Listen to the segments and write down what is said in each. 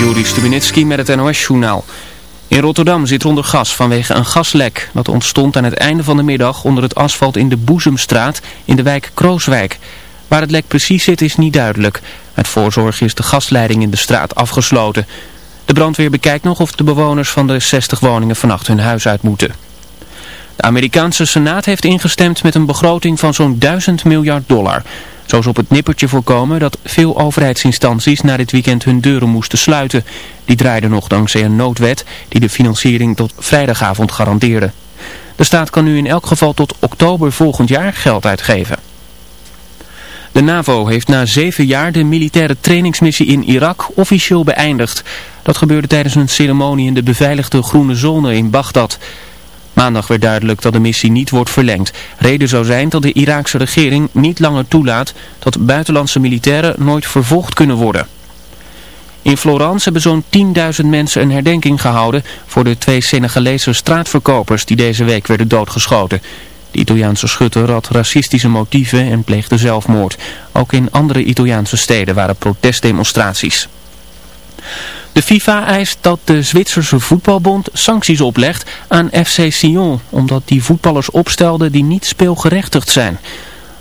Juri Stubenitski met het NOS-journaal. In Rotterdam zit onder gas vanwege een gaslek. Dat ontstond aan het einde van de middag onder het asfalt in de Boezemstraat in de wijk Krooswijk. Waar het lek precies zit is niet duidelijk. Uit voorzorg is de gasleiding in de straat afgesloten. De brandweer bekijkt nog of de bewoners van de 60 woningen vannacht hun huis uit moeten. De Amerikaanse Senaat heeft ingestemd met een begroting van zo'n 1000 miljard dollar... Zo is op het nippertje voorkomen dat veel overheidsinstanties na dit weekend hun deuren moesten sluiten. Die draaiden nog dankzij een noodwet die de financiering tot vrijdagavond garandeerde. De staat kan nu in elk geval tot oktober volgend jaar geld uitgeven. De NAVO heeft na zeven jaar de militaire trainingsmissie in Irak officieel beëindigd. Dat gebeurde tijdens een ceremonie in de beveiligde groene zone in Bagdad. Maandag werd duidelijk dat de missie niet wordt verlengd. Reden zou zijn dat de Iraakse regering niet langer toelaat dat buitenlandse militairen nooit vervolgd kunnen worden. In Florence hebben zo'n 10.000 mensen een herdenking gehouden voor de twee Senegalese straatverkopers die deze week werden doodgeschoten. De Italiaanse schutter had racistische motieven en pleegde zelfmoord. Ook in andere Italiaanse steden waren protestdemonstraties. De FIFA eist dat de Zwitserse voetbalbond sancties oplegt aan FC Sion, omdat die voetballers opstelden die niet speelgerechtigd zijn.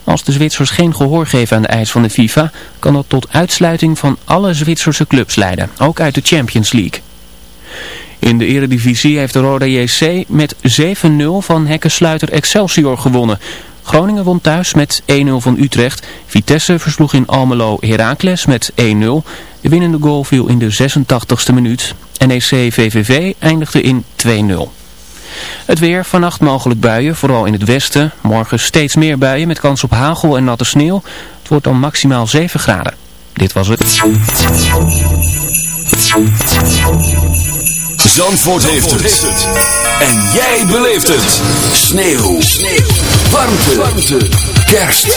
Als de Zwitsers geen gehoor geven aan de eis van de FIFA, kan dat tot uitsluiting van alle Zwitserse clubs leiden, ook uit de Champions League. In de eredivisie heeft de Roda JC met 7-0 van hekkensluiter Excelsior gewonnen. Groningen won thuis met 1-0 van Utrecht. Vitesse versloeg in Almelo Heracles met 1-0. De winnende goal viel in de 86e minuut. NEC VVV eindigde in 2-0. Het weer, vannacht mogelijk buien, vooral in het westen. Morgen steeds meer buien met kans op hagel en natte sneeuw. Het wordt dan maximaal 7 graden. Dit was het. Zandvoort, heeft, het. En jij beleeft het. Sneeuw. Sneeuw. Warmte. Warmte. Kerst.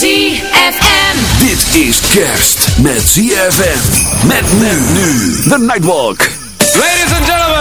ZFM. Dit is kerst met ZFM. Met men nu. The Nightwalk. Ladies and gentlemen.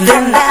Then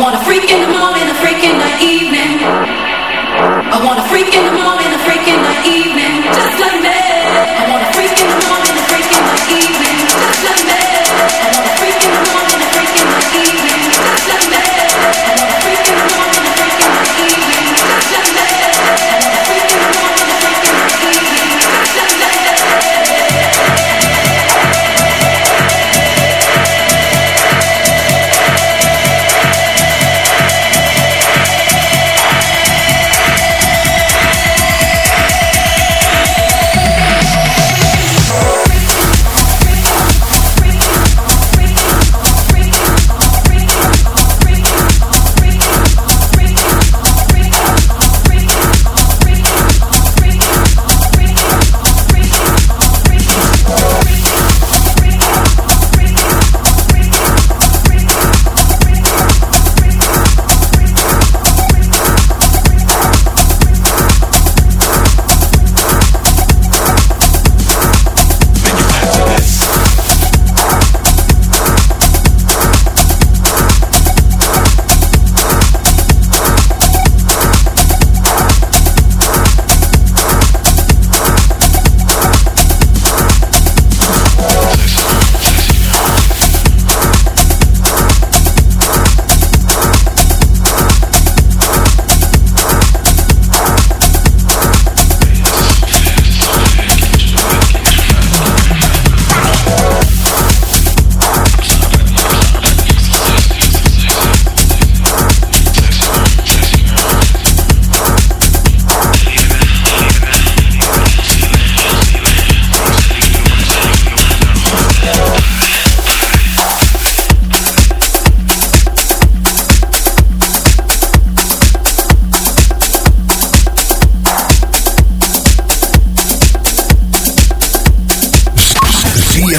want freak in the morning, freak in the evening. I wanna freak in the morning, I freak in the evening. Just like that.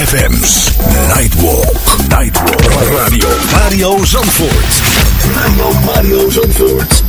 FM's Nightwalk. Nightwalk. Radio. Mario Zandvoort. Radio Mario Zandvoort.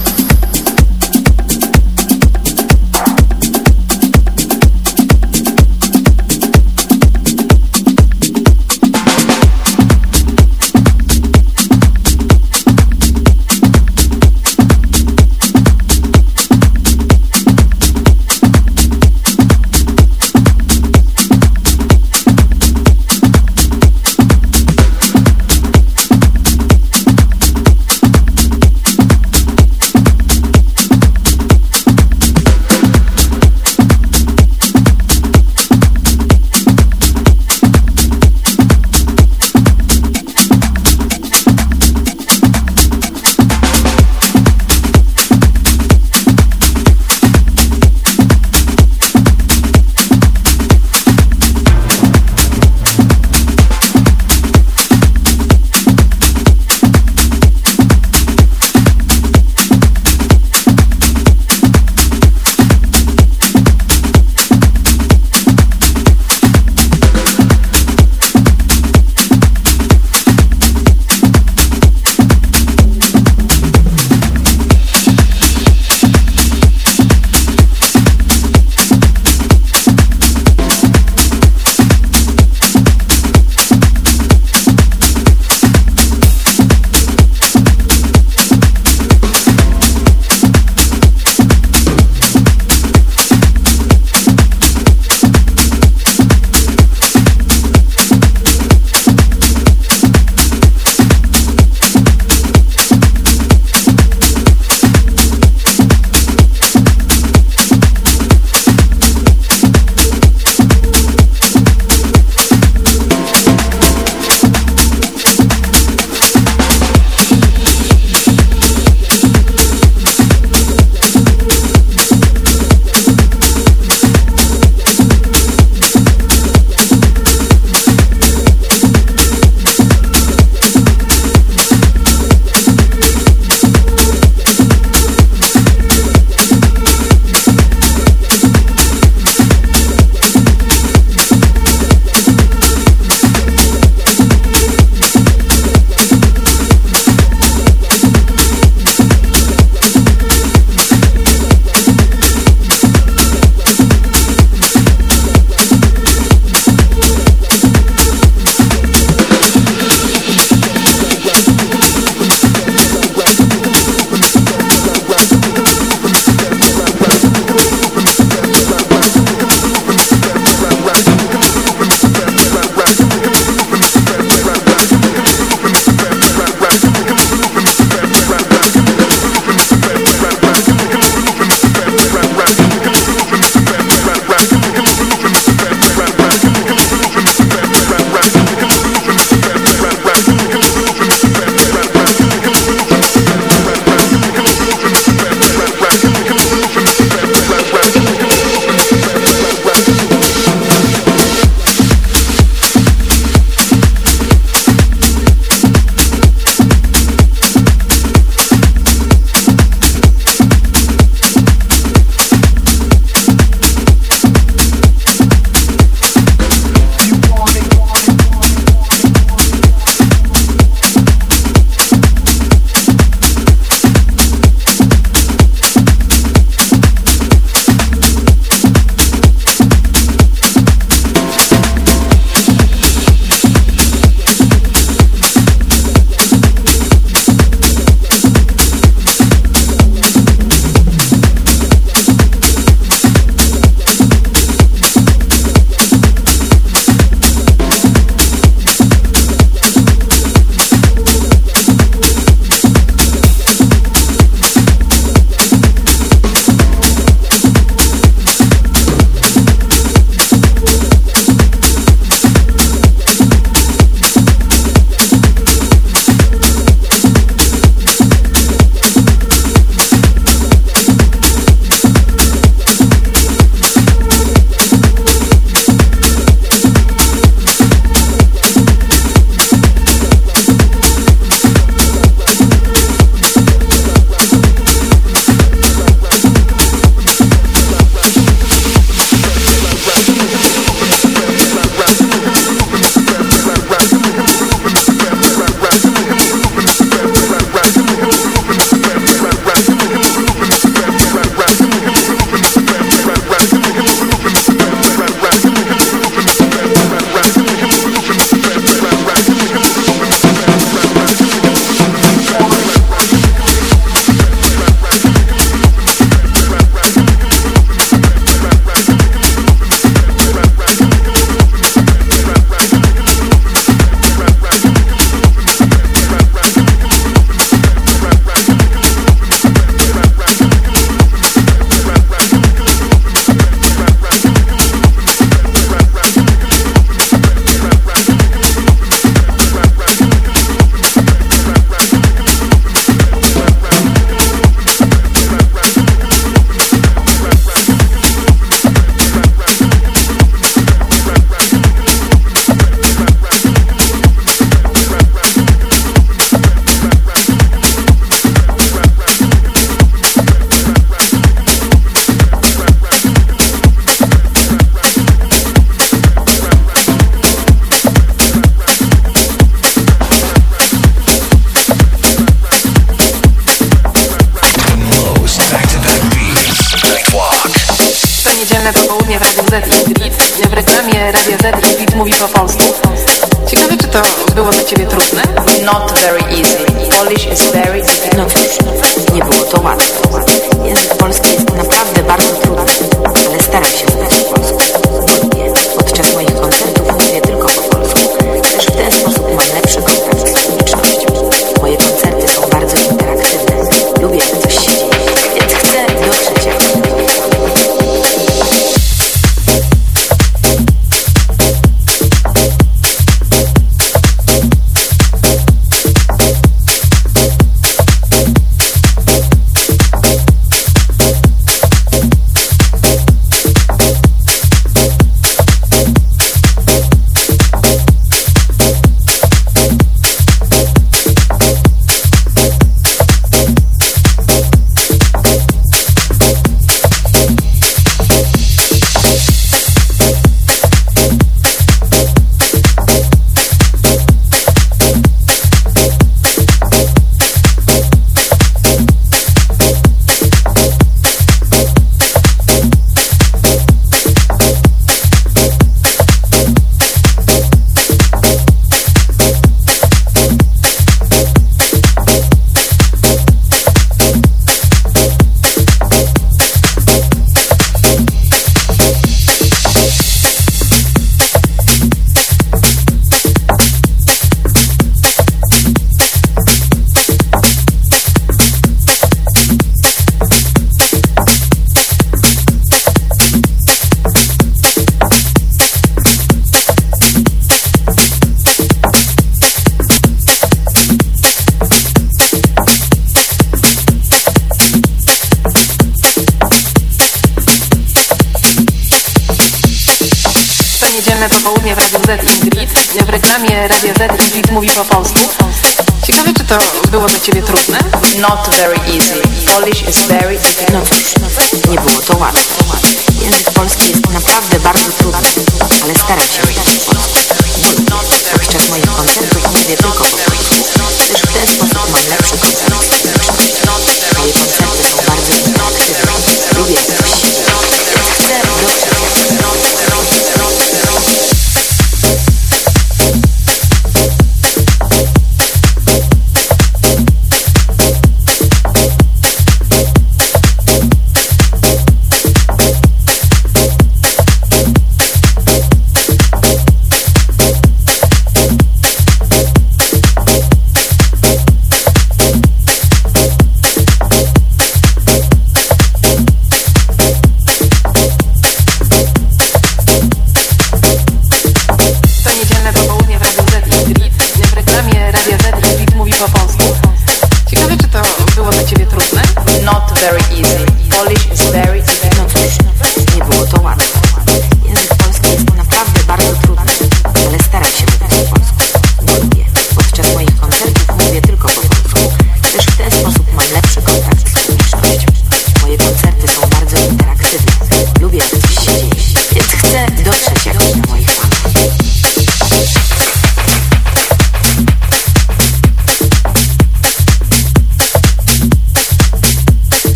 Not very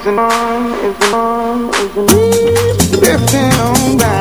is an arm, is an arm, is on by.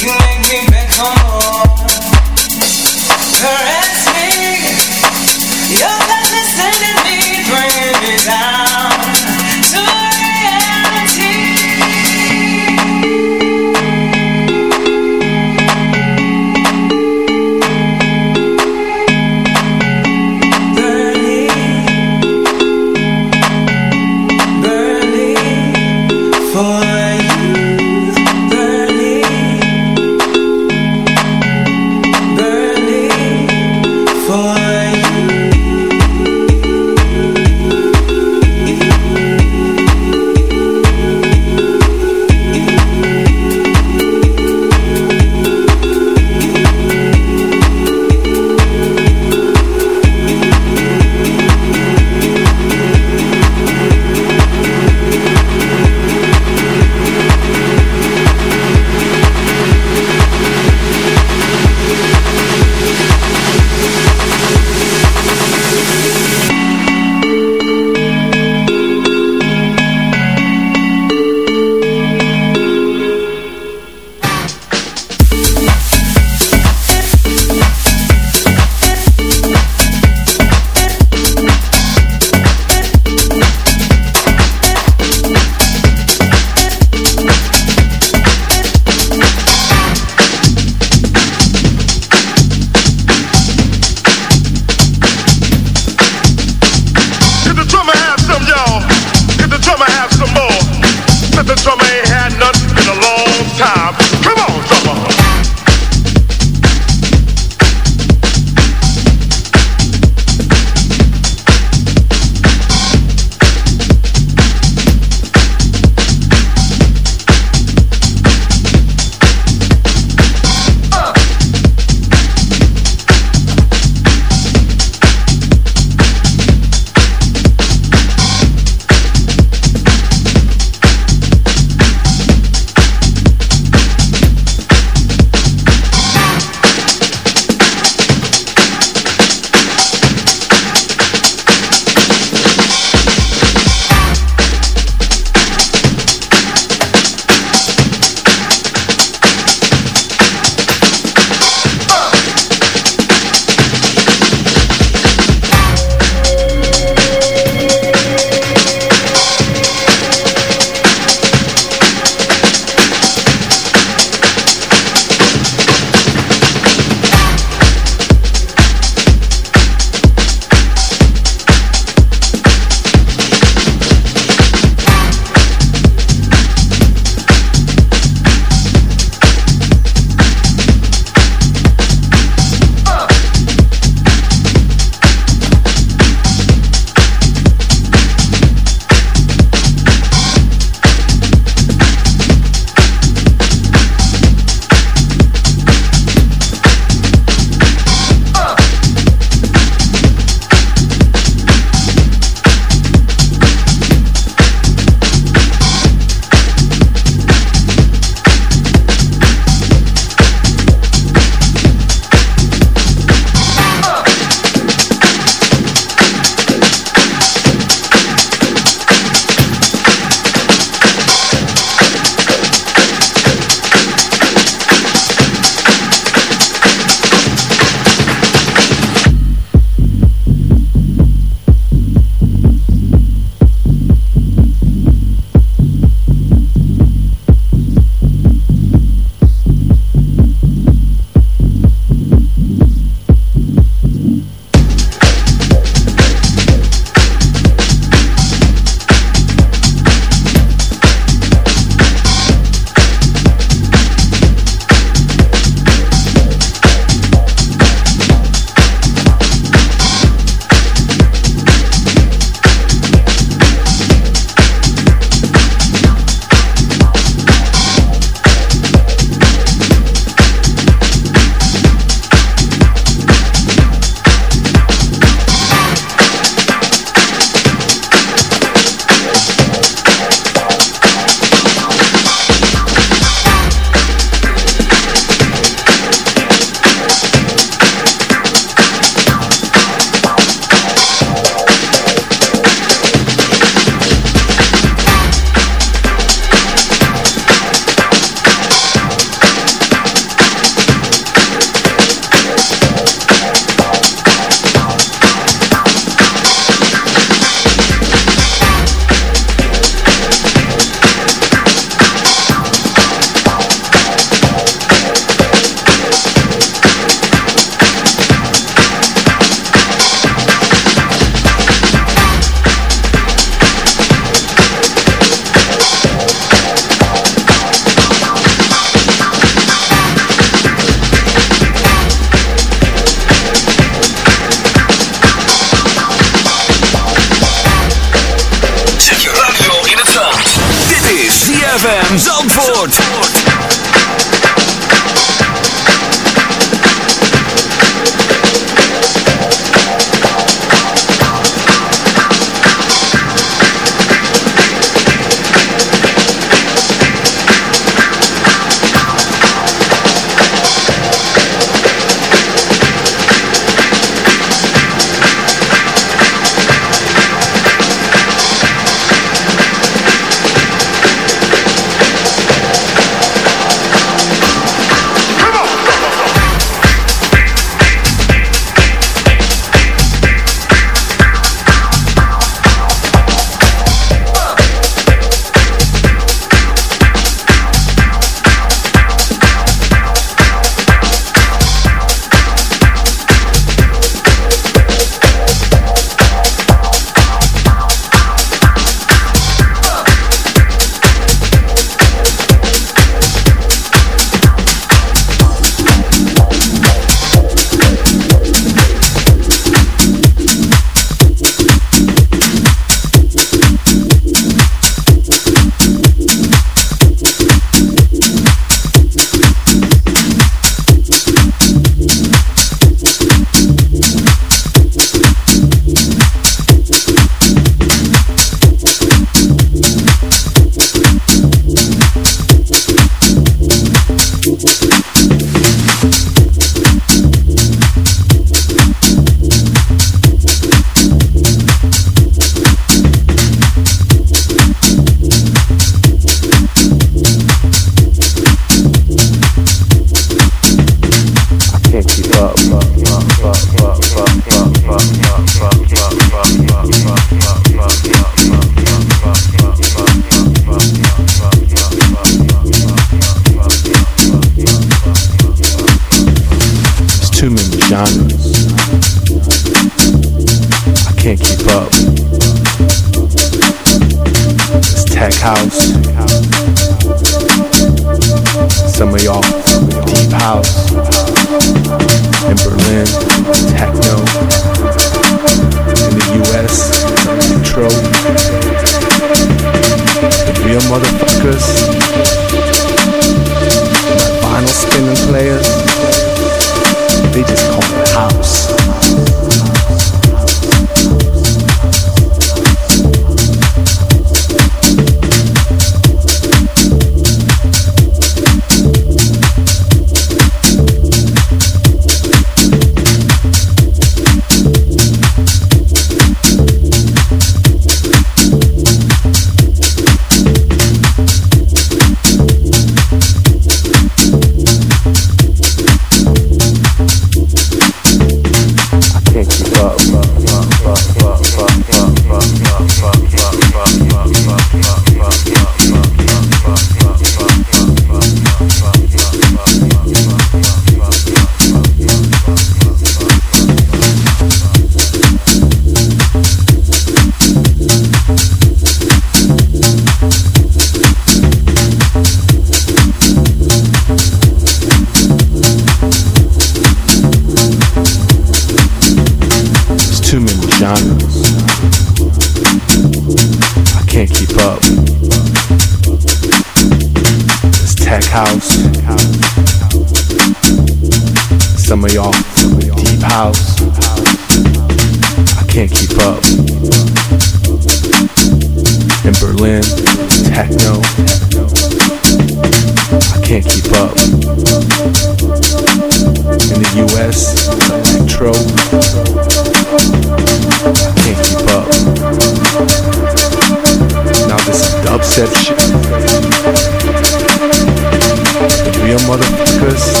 motherfuckers.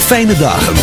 Fijne dagen. en...